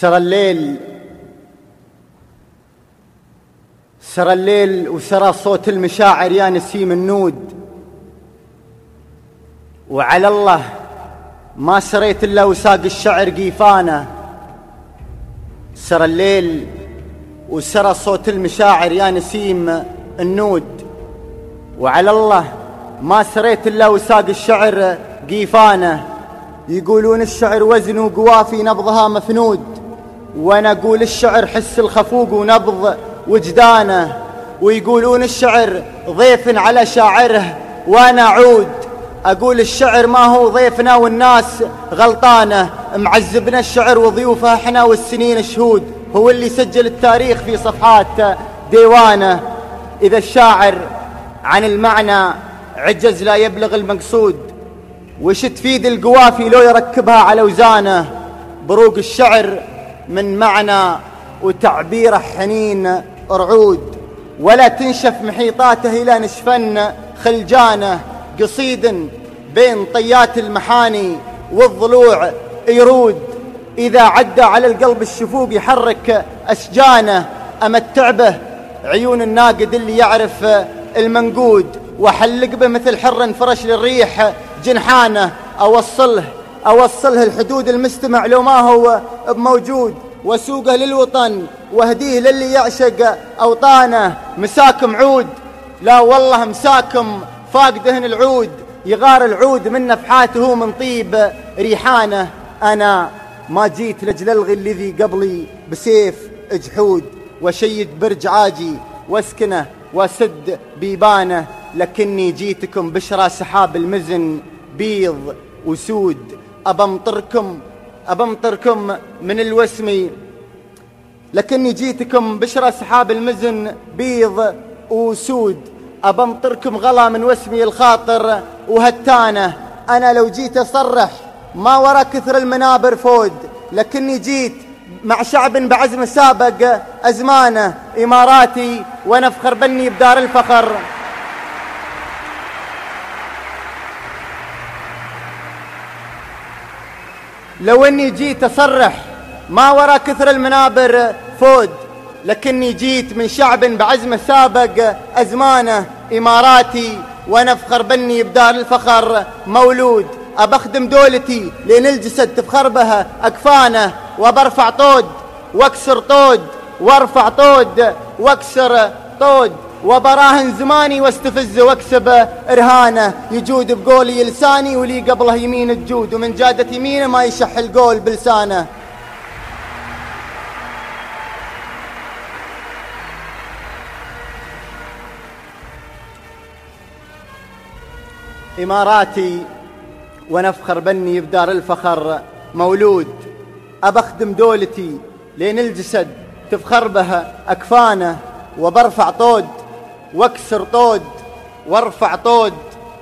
سرى الليل. سرى الليل وسرى صوت المشاعر يا نسيم النود. وعلى الله ما سريت إلا وساق الشعر قيفانه. سرى الليل وسرى صوت المشاعر يا نسيم النود. وعلى الله ما سريت إلا وساق الشعر قيفانه. يقولون الشعر وزن وقوافي نبضها مفنود. وأنا أقول الشعر حس الخفوق ونبض وجدانه ويقولون الشعر ضيف على شاعره وأنا عود أقول الشعر ما هو ضيفنا والناس غلطانه معذبنا الشعر وضيوفه إحنا والسنين شهود. هو اللي سجل التاريخ في صفحات ديوانه. إذا الشاعر عن المعنى عجز لا يبلغ المقصود. وش تفيد القوافي لو يركبها على وزانه؟ بروق الشعر من معنى وتعبيره حنين رعود. ولا تنشف محيطاته إلى نشفن خلجانه قصيد بين طيات المحاني والضلوع يرود. إذا عدى على القلب الشفوق يحرك أشجانه أمتع به عيون الناقد اللي يعرف المنقود. وحلق به مثل حر انفرش للريح جنحانه. أوصله أوصله الحدود المستمع لو ما هو موجود وسوقه للوطن واهديه للي يعشق أوطانه. مساكم عود. لا والله مساكم. فاق دهن العود. يغار العود من نفحاته من طيب ريحانه. أنا ما جيت لجل ألغي الذي قبلي بسيف جحود وشيد برج عاجي واسكنه وسد بيبانه. لكني جيتكم بشرى سحاب المزن بيض وسود. أبمطركم أبمطركم من الوسم لكني جيتكم بشرى سحاب المزن بيض وسود. أبمطركم غلا من وسمي الخاطر وهتانة. أنا لو جيت أصرح ما ورا كثر المنابر فود لكني جيت مع شعب بعزم سابق أزمانه إماراتي ونفخر بني بدار الفخر. لو اني جيت اصرح ما ورا كثر المنابر فود. لكني جيت من شعب بعزم سابق أزمانه إماراتي. وأنا أفخر بني بدار الفخر. مولود أبخدم دولتي لين الجسد تفخر بها أكفانه. وبرفع طود وأكسر طود. وارفع طود وأكسر طود. وبراهن زماني واستفز واكسب إرهانه. يجود بقولي لساني ولي قبله يمين الجود ومن جادة يمينه ما يشح القول بلسانه. إماراتي ونفخر بني بدار الفخر مولود. أبخدم دولتي لين الجسد تفخر بها أكفانه وبرفع طود واكسر طود وارفع طود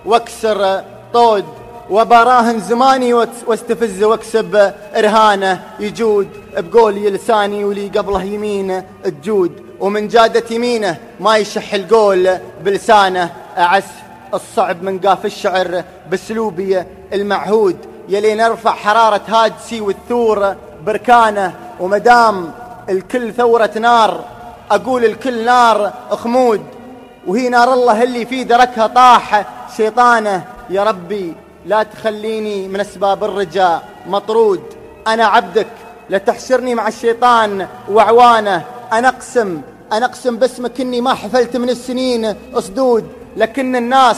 واكسر طود وبراهن زماني واستفز واكسب إرهانه يجود بقولي لساني ولي قبله يمينه الجود ومن جادة يمينه ما يشح القول بلسانه. أعس الصعب من قاف الشعر باسلوبي المعهود. يلي نرفع حرارة هاجسي والثور بركانه. ومدام الكل ثورة نار أقول الكل نار خمود. وهي نار الله اللي في دركها طاح شيطانه. يا ربي لا تخليني من أسباب الرجاء. مطرود أنا عبدك. لا تحشرني مع الشيطان وعوانه. أنا أقسم أنا أقسم باسمك إني ما حفلت من السنين أصدود لكن الناس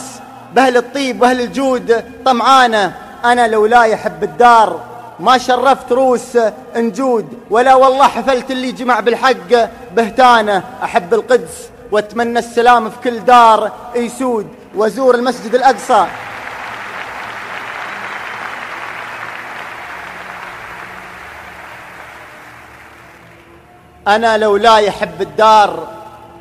بأهل الطيب وأهل الجود طمعانة. أنا لو لا يحب الدار. ما شرفت روس إنجود. ولا والله حفلت اللي جمع بالحق بهتانة. أحب القدس واتمنى السلام في كل دار يسود وازور المسجد الأقصى. أنا لو لا يحب الدار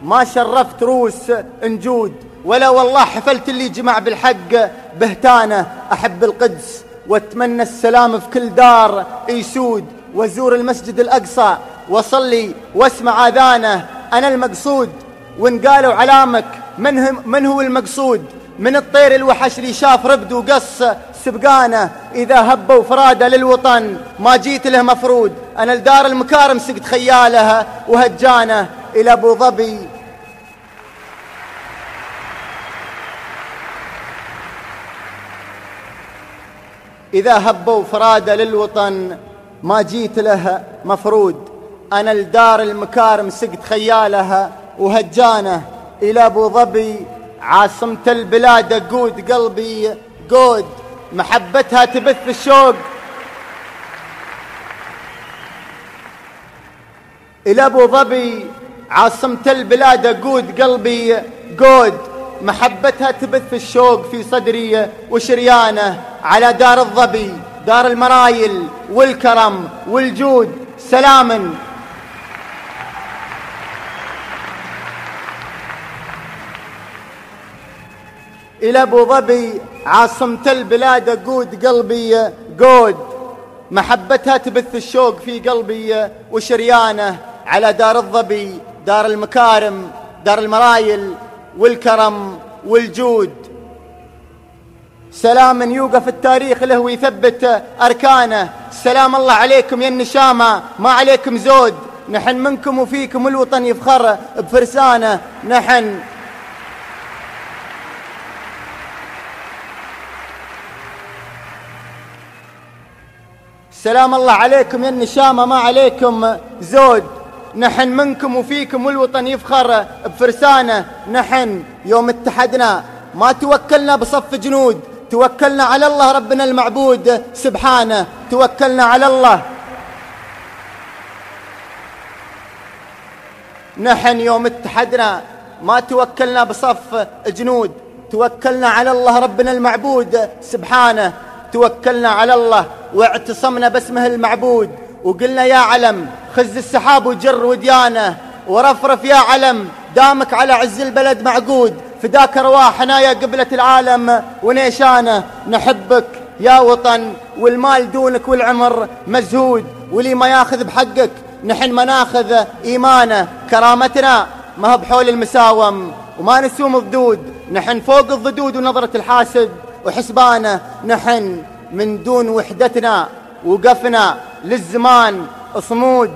ما شرفت روس انجود ولا والله حفلت اللي جمع بالحق بهتانة. أحب القدس واتمنى السلام في كل دار يسود وازور المسجد الأقصى. وصلي واسمع آذانه أنا المقصود. وان قالوا علامك من, هم من هو المقصود؟ من الطير الوحش اللي شاف ربد وقص سبقانه إذا هبوا فرادة للوطن. ما جيت له مفرود أنا لدار المكارم سقت خيالها وهجانه إلى أبو ظبي. إذا هبوا فرادة للوطن ما جيت لها مفرود أنا لدار المكارم سقت خيالها وهجانه إلى أبو ظبي عاصمة البلاد أقود قلبي قود محبتها تبث الشوق. إلى أبو ظبي عاصمة البلاد أقود قلبي قود محبتها تبث الشوق في صدري وشريانه على دار الظبي دار المرايل والكرم والجود سلاما إلى أبو ظبي عاصمة البلاد أقود قلبي قود. محبتها تبث الشوق في قلبي وشريانة على دار الظبي دار المكارم دار المرايل والكرم والجود. سلام يوقف التاريخ له ويثبت أركانه. سلام الله عليكم يا النشامة ما عليكم زود. نحن منكم وفيكم الوطن يفخر بفرسانة. نحن سلام الله عليكم يا النشامة ما عليكم زود. نحن منكم وفيكم والوطن يفخر بفرسانة. نحن يوم اتحدنا ما توكلنا بصف جنود توكلنا على الله ربنا المعبود سبحانه. توكلنا على الله. نحن يوم اتحدنا ما توكلنا بصف جنود توكلنا على الله ربنا المعبود سبحانه. توكلنا على الله. واعتصمنا باسمه المعبود وقلنا يا علم خز السحاب وجر وديانه ورفرف يا علم دامك على عز البلد معقود. فداك رواحنا يا قبلة العالم ونيشانه نحبك يا وطن والمال دونك والعمر مزهود. ولي ما ياخذ بحقك نحن ما ناخذ إيمانه. كرامتنا ما بحول المساوم وما نسوم ضدود نحن فوق الضدود ونظرة الحاسد وحسبانه. نحن من دون وحدتنا وقفنا للزمان صمود.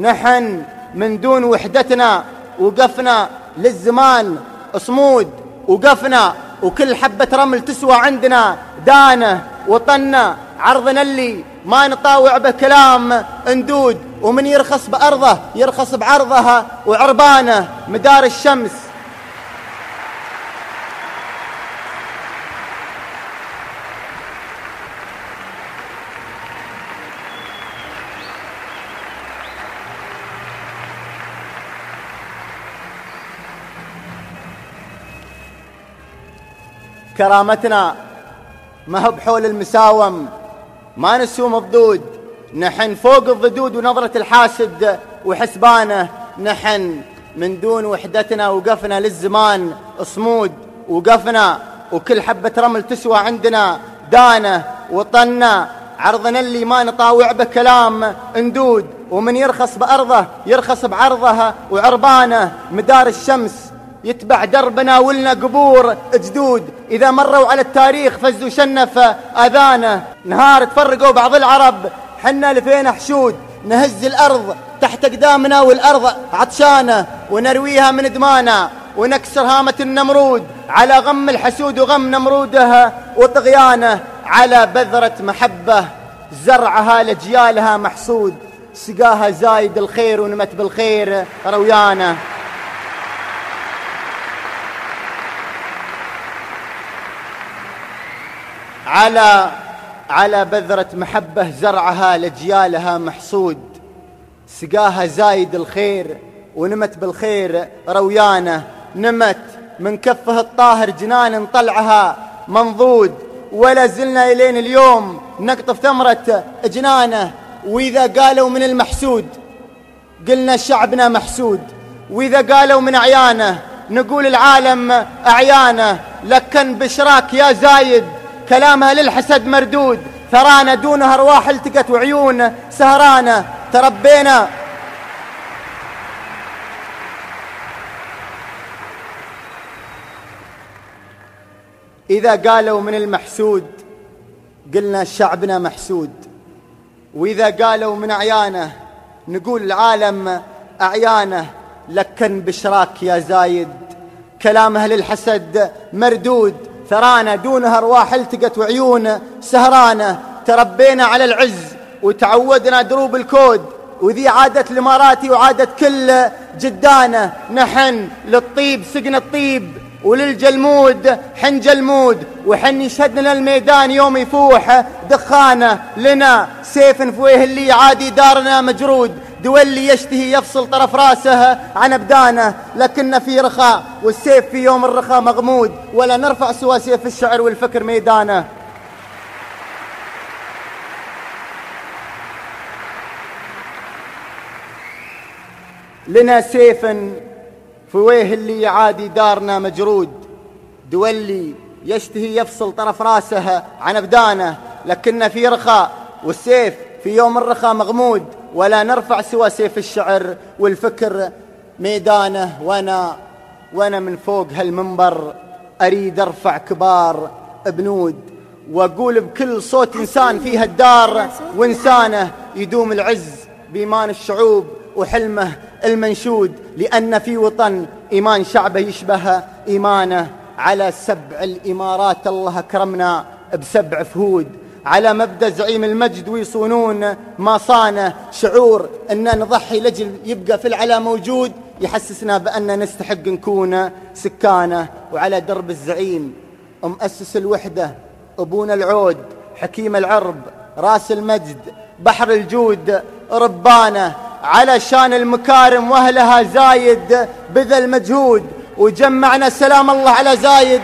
نحن من دون وحدتنا وقفنا للزمان صمود. وقفنا وكل حبة رمل تسوى عندنا. دانة وطنة عرضنا اللي ما نطاوع به كلام اندود. ومن يرخص بأرضه يرخص بعرضها وعربانه. مدار الشمس كرامتنا ما هو بحول المساوم ما نسوم الضدود نحن فوق الضدود ونظرة الحاسد وحسبانه. نحن من دون وحدتنا وقفنا للزمان صمود وقفنا وكل حبة رمل تسوى عندنا. دانة وطنا عرضنا اللي ما نطاوع به كلام اندود. ومن يرخص بأرضه يرخص بعرضها وعربانه. مدار الشمس يتبع دربنا ولنا قبور جدود. إذا مروا على التاريخ فزوا شنف أذانه. نهار تفرقوا بعض العرب. حنا لفينا حشود. نهز الأرض. تحت أقدامنا والأرض عطشانة. ونرويها من دمانا ونكسر هامة النمرود. على غم الحسود وغم نمرودها. وطغيانة على بذرة محبة. زرعها لجيالها محسود سقاها زايد الخير ونمت بالخير. رويانة. على على بذرة محبة زرعها لجيالها محصود. سقاها زايد الخير ونمت بالخير رويانة. نمت من كفه الطاهر جنان طلعها منضود. ولا زلنا إلين اليوم نقطف ثمرة جنانة. وإذا قالوا من المحسود قلنا شعبنا محسود. وإذا قالوا من أعيانه نقول العالم أعيانه لكن بشراك يا زايد كلامها للحسد مردود. ثرانا دونها أرواح التقت وعيون سهرانه تربينا. إذا قالوا من المحسود قلنا شعبنا محسود. وإذا قالوا من أعيانه نقول العالم أعيانه. لكن بشراك يا زايد كلام أهل الحسد مردود. ثرانا دونها أرواح التقت وعيون سهرانة تربينا على العز وتعودنا دروب الكود. وذي عادة الإماراتي وعادة كل جدانة نحن للطيب سقنا الطيب وللجلمود حن جلمود. وحن يشهد لنا الميدان يوم يفوح دخانة لنا سيف فويه اللي عادي دارنا مجرود. دولي يشتهي يفصل طرف راسه عن أبدانه لكن في رخاء والسيف في يوم الرخاء مغمود ولا نرفع سوى سيف الشعر والفكر ميدانه. لنا سيف فويه اللي عادي دارنا مجرود. دولي يشتهي يفصل طرف راسه عن أبدانه لكن في رخاء والسيف في يوم الرخاء مغمود. ولا نرفع سوى سيف الشعر والفكر ميدانه وأنا وأنا من فوق هالمنبر أريد أرفع كبار بنود وأقول بكل صوت إنسان في هالدار وإنسانه يدوم العز بإيمان الشعوب وحلمه المنشود لأن في وطن إيمان شعبه يشبه إيمانه. على سبع الإمارات الله اكرمنا بسبع فهود. على مبدأ زعيم المجد ويصونون ما صانه شعور أن نضحي لجل يبقى في العلا موجود يحسسنا بأن نستحق نكون سكانة. وعلى درب الزعيم مؤسس الوحدة أبونا العود حكيم العرب راس المجد بحر الجود ربانه على شان المكارم وأهلها زايد بذل مجهود وجمعنا سلام الله على زايد.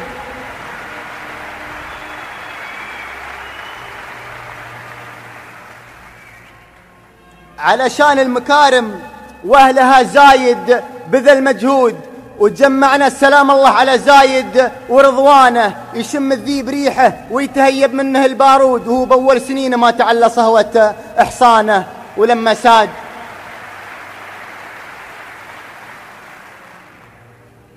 علشان المكارم وأهلها زايد بذل مجهود وجمعنا السلام الله على زايد ورضوانه يشم الذيب ريحه ويتهيب منه البارود. وهو بأول سنينه ما تعلى صهوة إحصانه ولما ساد.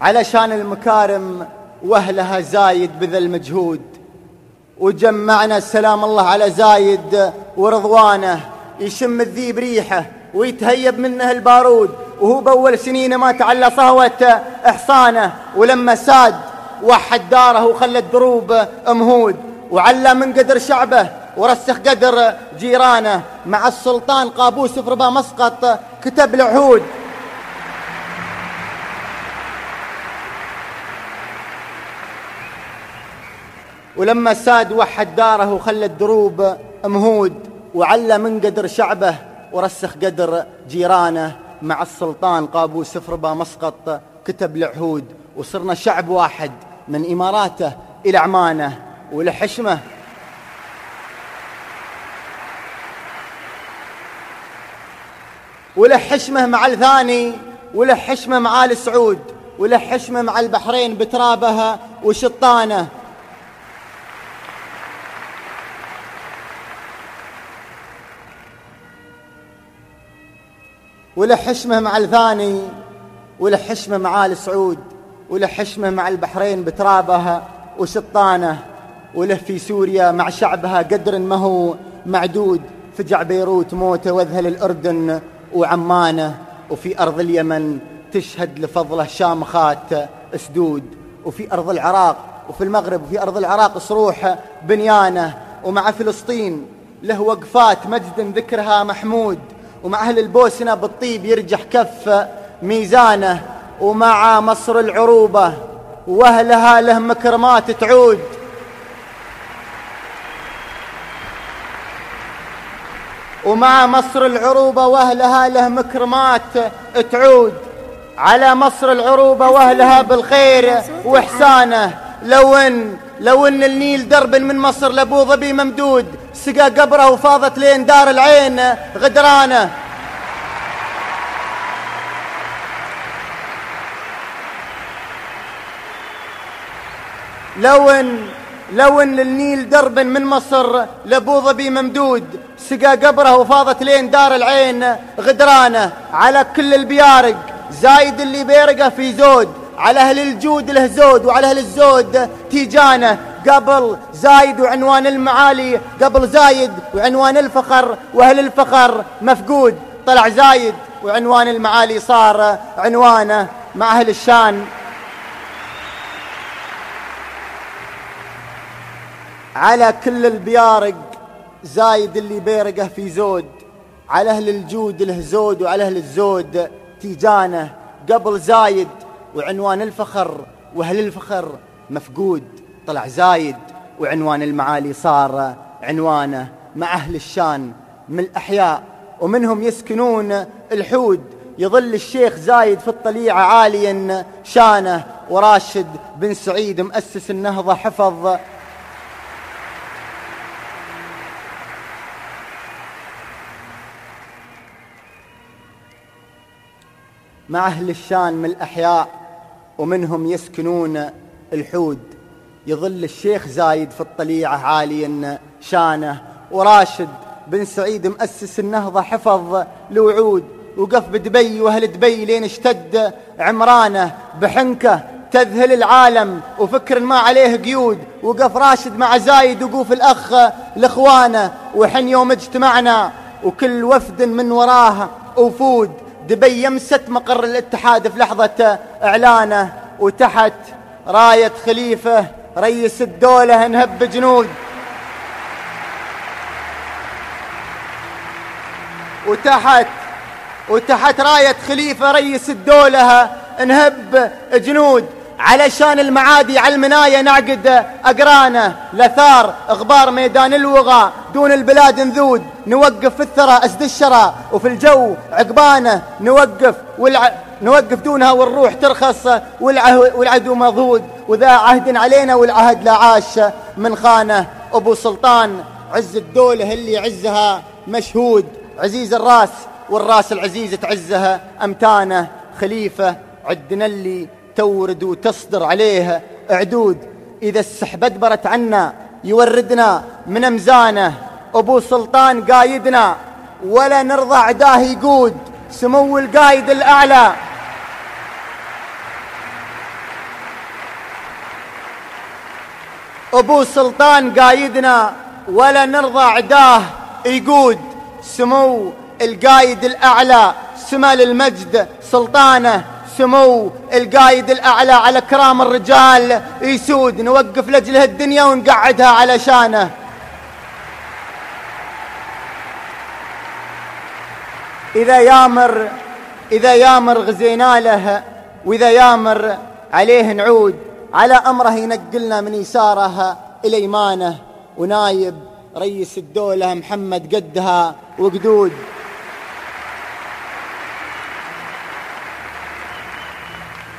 علشان المكارم وأهلها زايد بذل مجهود وجمعنا السلام الله على زايد ورضوانه. يشم الذيب ريحه ويتهيب منه البارود وهو بأول سنينه ما تعلى صهوة إحصانه ولما ساد وحد داره وخلى الدروب مهود وعلى من قدر شعبه ورسخ قدر جيرانه. مع السلطان قابوس في ربا مسقط كتب العهود. ولما ساد وحد داره وخلى الدروب مهود وعلى من قدر شعبه ورسخ قدر جيرانه مع السلطان قابوس سفربا مسقط كتب العهود وصرنا شعب واحد من إماراته إلى عمانه ولحشمه وله حشمه مع الثاني وله حشمه مع آل سعود وله حشمه مع البحرين بترابها وشطانه. وله حشمة مع الثاني وله حشمة مع آل سعود وله حشمة مع البحرين بترابها وشطانة وله في سوريا مع شعبها قدر ما هو معدود فجع بيروت موته واذهل الأردن وعمانة وفي أرض اليمن تشهد لفضله شامخات أسدود وفي أرض العراق وفي المغرب وفي أرض العراق صروح بنيانة ومع فلسطين له وقفات مجد ذكرها محمود. ومع أهل البوسنة بالطيب يرجح كف ميزانه ومع مصر العروبة وأهلها له مكرمات تعود. ومع مصر العروبة وأهلها له مكرمات تعود. على مصر العروبة وأهلها بالخير وإحسانه. لو إن لو إن النيل درب من مصر لأبو ظبي ممدود سقى قبره وفاضت لين دار العين غدرانة. لو ان لو إن النيل درب من مصر لأبو ظبي ممدود سقى قبره وفاضت لين دار العين غدرانة. على كل البيارق زايد اللي بيرقه في زود. على أهل الجود له زود وعلى أهل الزود تيجانه. قبل زايد وعنوان المعالي قبل زايد وعنوان الفخر وأهل الفخر مفقود. طلع زايد وعنوان المعالي صار عنوانه مع أهل الشان. على كل البيارق زايد اللي بيرقه في زود. على أهل الجود له زود وعلى أهل الزود تيجانه. قبل زايد وعنوان الفخر وأهل الفخر مفقود؟ طلع زايد وعنوان المعالي صار عنوانه مع أهل الشان من الأحياء ومنهم يسكنون الحود يظل الشيخ زايد في الطليعة عاليا شانه وراشد بن سعيد مؤسس النهضة حفظ. مع أهل الشان من الأحياء ومنهم يسكنون الحود يظل الشيخ زايد في الطليعة عاليا شانه وراشد بن سعيد مؤسس النهضة حفظ الوعود وقف بدبي وأهل دبي لين اشتد عمرانه بحنكة تذهل العالم وفكر ما عليه قيود. وقف راشد مع زايد وقوف الأخ لإخوانه وحن يوم اجتمعنا وكل وفد من وراه وفود. دبي يمست مقر الاتحاد في لحظة إعلانه وتحت راية خليفة رئيس الدولة نهب جنود. وتحت وتحت راية خليفة رئيس الدولة نهب جنود. علشان المعادي على المناية نعقد أقرانه لثار غبار ميدان الوغى دون البلاد نذود. نوقف في الثرى أسد الشرى وفي الجو عقبانه نوقف والع... نوقف دونها والروح ترخص والعه... والعدو مضود وذا عهد علينا والعهد لا عاش. من خانه أبو سلطان عز الدولة اللي عزها مشهود. عزيز الراس والراس العزيز تعزها أمتانه. خليفة عدنا اللي تورد وتصدر عليها عدود إذا السحب أدبرت عنا يوردنا من أمزانه. أبو سلطان قايدنا ولا نرضى عداه يقود. سمو القايد الأعلى. أبو سلطان قايدنا ولا نرضى عداه يقود. سمو القايد الأعلى سمال المجد سلطانه. سمو القايد الأعلى على كرام الرجال يسود نوقف لجله الدنيا ونقعدها على شانه. إذا يامر إذا يامر غزينا له وإذا يامر عليه نعود على أمره ينقلنا من يساره إلى إيمانه ونايب رئيس الدولة محمد قدها وقدود.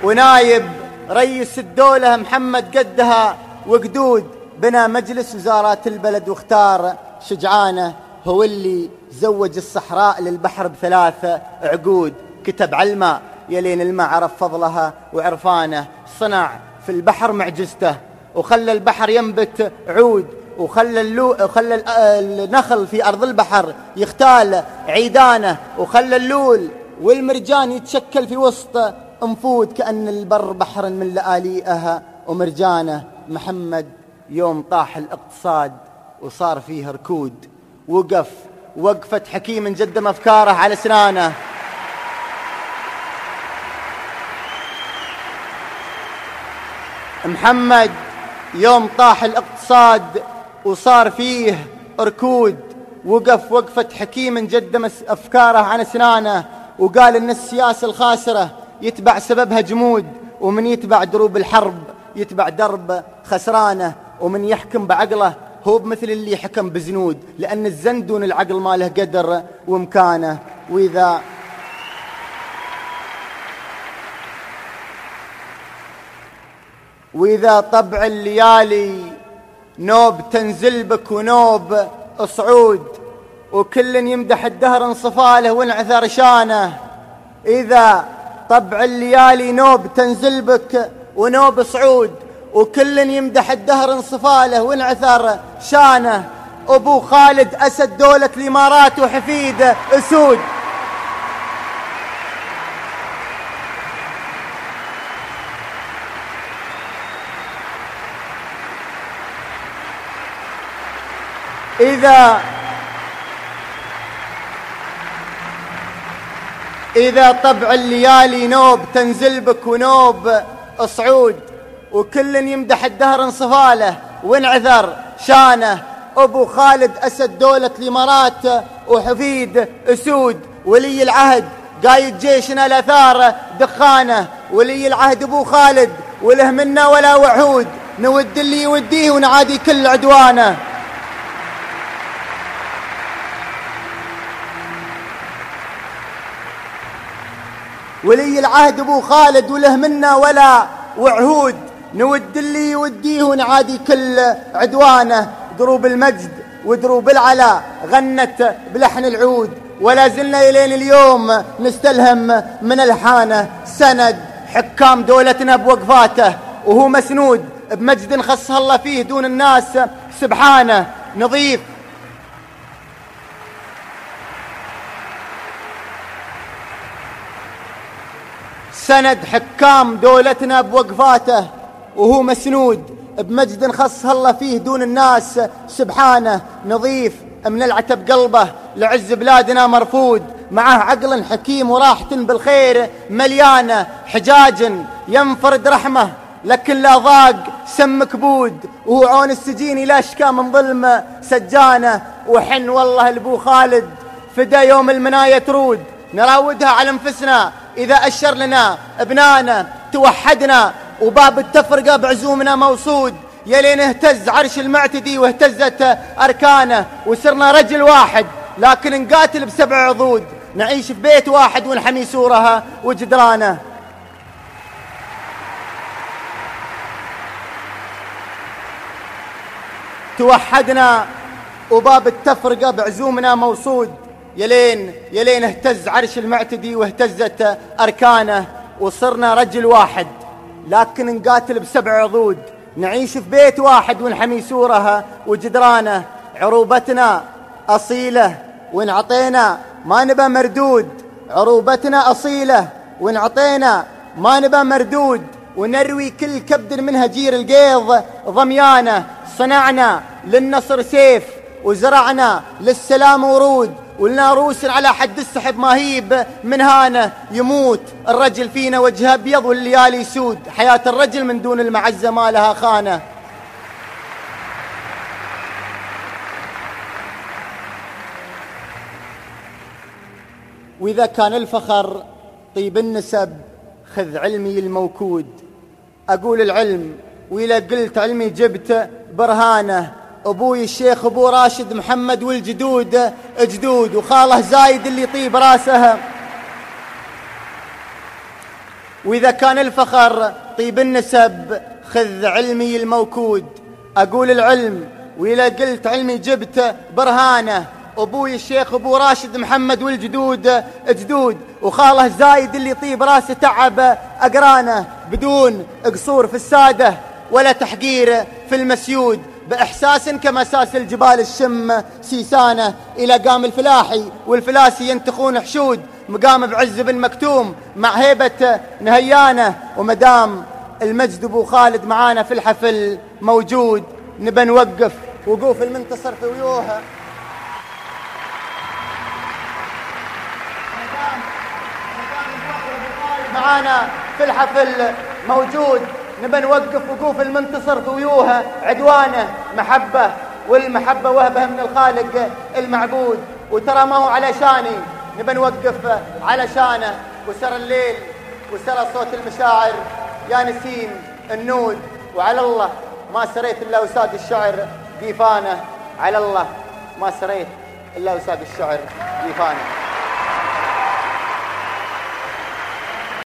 ونايب رئيس الدولة محمد قدها وقدود بنى مجلس وزارات البلد واختار شجعانه هو اللي زوج الصحراء للبحر بثلاثة عقود كتب على الماء. يلين الماء عرف فضلها وعرفانه صنع في البحر معجزته وخلى البحر ينبت عود وخلى اللو وخلى النخل في أرض البحر يختال عيدانه وخلى اللول والمرجان يتشكل في وسط أنفود كأن البر بحر من لآليئها ومرجانه محمد يوم طاح الاقتصاد وصار فيه ركود. وقف وقفة حكيم جدم أفكاره على سنانه محمد يوم طاح الاقتصاد وصار فيه ركود. وقف وقفة حكيم جدم أفكاره عن أسنانه وقال إن السياسة الخاسرة يتبع سببها جمود ومن يتبع دروب الحرب يتبع درب خسرانه ومن يحكم بعقله هو بمثل اللي حكم بزنود لأن الزن دون العقل ما له قدر ومكانه وإذا وإذا طبع الليالي نوب تنزل بك ونوب صعود وكل يمدح الدهر انصفاله وانعثر شانه. إذا طبع الليالي نوب تنزل بك ونوب صعود وكل يمدح الدهر انصفاله وانعثر شانه. أبو خالد أسد دولة الإمارات وحفيد أسود. إذا إذا طبع الليالي نوب تنزل بك ونوب. صعود وكل يمدح الدهر انصفاله. وانعذر شانه. أبو خالد أسد دولة الإمارات. وحفيد أسود. ولي العهد قايد جيشنا الأثار. دخانه ولي العهد أبو خالد. وله منا ولا وعود. نود اللي يوديه ونعادي كل عدوانه. ولي العهد أبو خالد وله منا ولا وعهود. نود اللي يوديه ونعادي كل عدوانه. دروب المجد ودروب العلا غنت بلحن العود. ولا زلنا إلين اليوم نستلهم من الحانة. سند حكام دولتنا بوقفاته. وهو مسنود بمجد خصها الله فيه دون الناس. سبحانه نظيف سند حكام دولتنا بوقفاته وهو مسنود بمجد خصها الله فيه دون الناس. سبحانه نظيف من العتب قلبه لعز بلادنا مرفود معه عقل حكيم وراحة بالخير مليانة حجاج ينفرد رحمه. لكن لا ضاق سم كبود وهو عون السجين لا شكا من ظلم. سجانه وحن والله البو خالد فدا يوم المناية ترود. نراودها على أنفسنا. إذا أشر لنا أبنانا توحدنا وباب التفرقة بعزومنا موصود. يلين اهتز عرش المعتدي واهتزت أركانه وصرنا رجل واحد لكن نقاتل بسبع عضود. نعيش في بيت واحد ونحمي سورها وجدرانه. توحدنا وباب التفرقة بعزومنا موصود. يلين يلين اهتز عرش المعتدي واهتزت أركانه وصرنا رجل واحد. لكن نقاتل بسبع عضود. نعيش في بيت واحد ونحمي سورها وجدرانه. عروبتنا أصيلة ونعطينا ما نبى مردود. عروبتنا أصيلة ونعطينا ما نبى مردود. ونروي كل كبد منها جير القيض. ضميانه صنعنا للنصر سيف. وزرعنا للسلام ورود. ولنا روس على حد السحب ماهيب من هانه يموت الرجل فينا وجهه أبيض والليالي سود حياة الرجل من دون المعزة ما لها خانة. وإذا كان الفخر طيب النسب خذ علمي الموكود. أقول العلم وإذا قلت علمي جبت برهانه. أبوي الشيخ أبو راشد محمد والجدود جدود وخاله زايد اللي يطيب راسها وإذا كان الفخر طيب النسب خذ علمي الموكود. أقول العلم وإذا قلت علمي جبت برهانه. أبوي الشيخ أبو راشد محمد والجدود جدود وخاله زايد اللي يطيب راسه تعب أقرانه. بدون قصور في السادة ولا تحقير في المسيود. بإحساس كمساس الجبال الشم سيسانة إلى قام الفلاحي والفلاسي ينتخون حشود مقام بعز بن مكتوم مع هيبة نهيانة ومدام المجد أبو خالد معانا في الحفل موجود. نبى نوقف وقوف المنتصر في ويوها. معانا في الحفل موجود. نبى نوقف وقوف المنتصر في ويوها عدوانه محبة والمحبة وهبها من الخالق المعبود. وترى ما هو علشاني نبى نوقف علشانه وسر الليل وسر صوت المشاعر. يا نسيم النود. وعلى الله ما سريت إلا وساد الشعر قيفانه على الله ما سريت إلا وساد الشعر قيفانه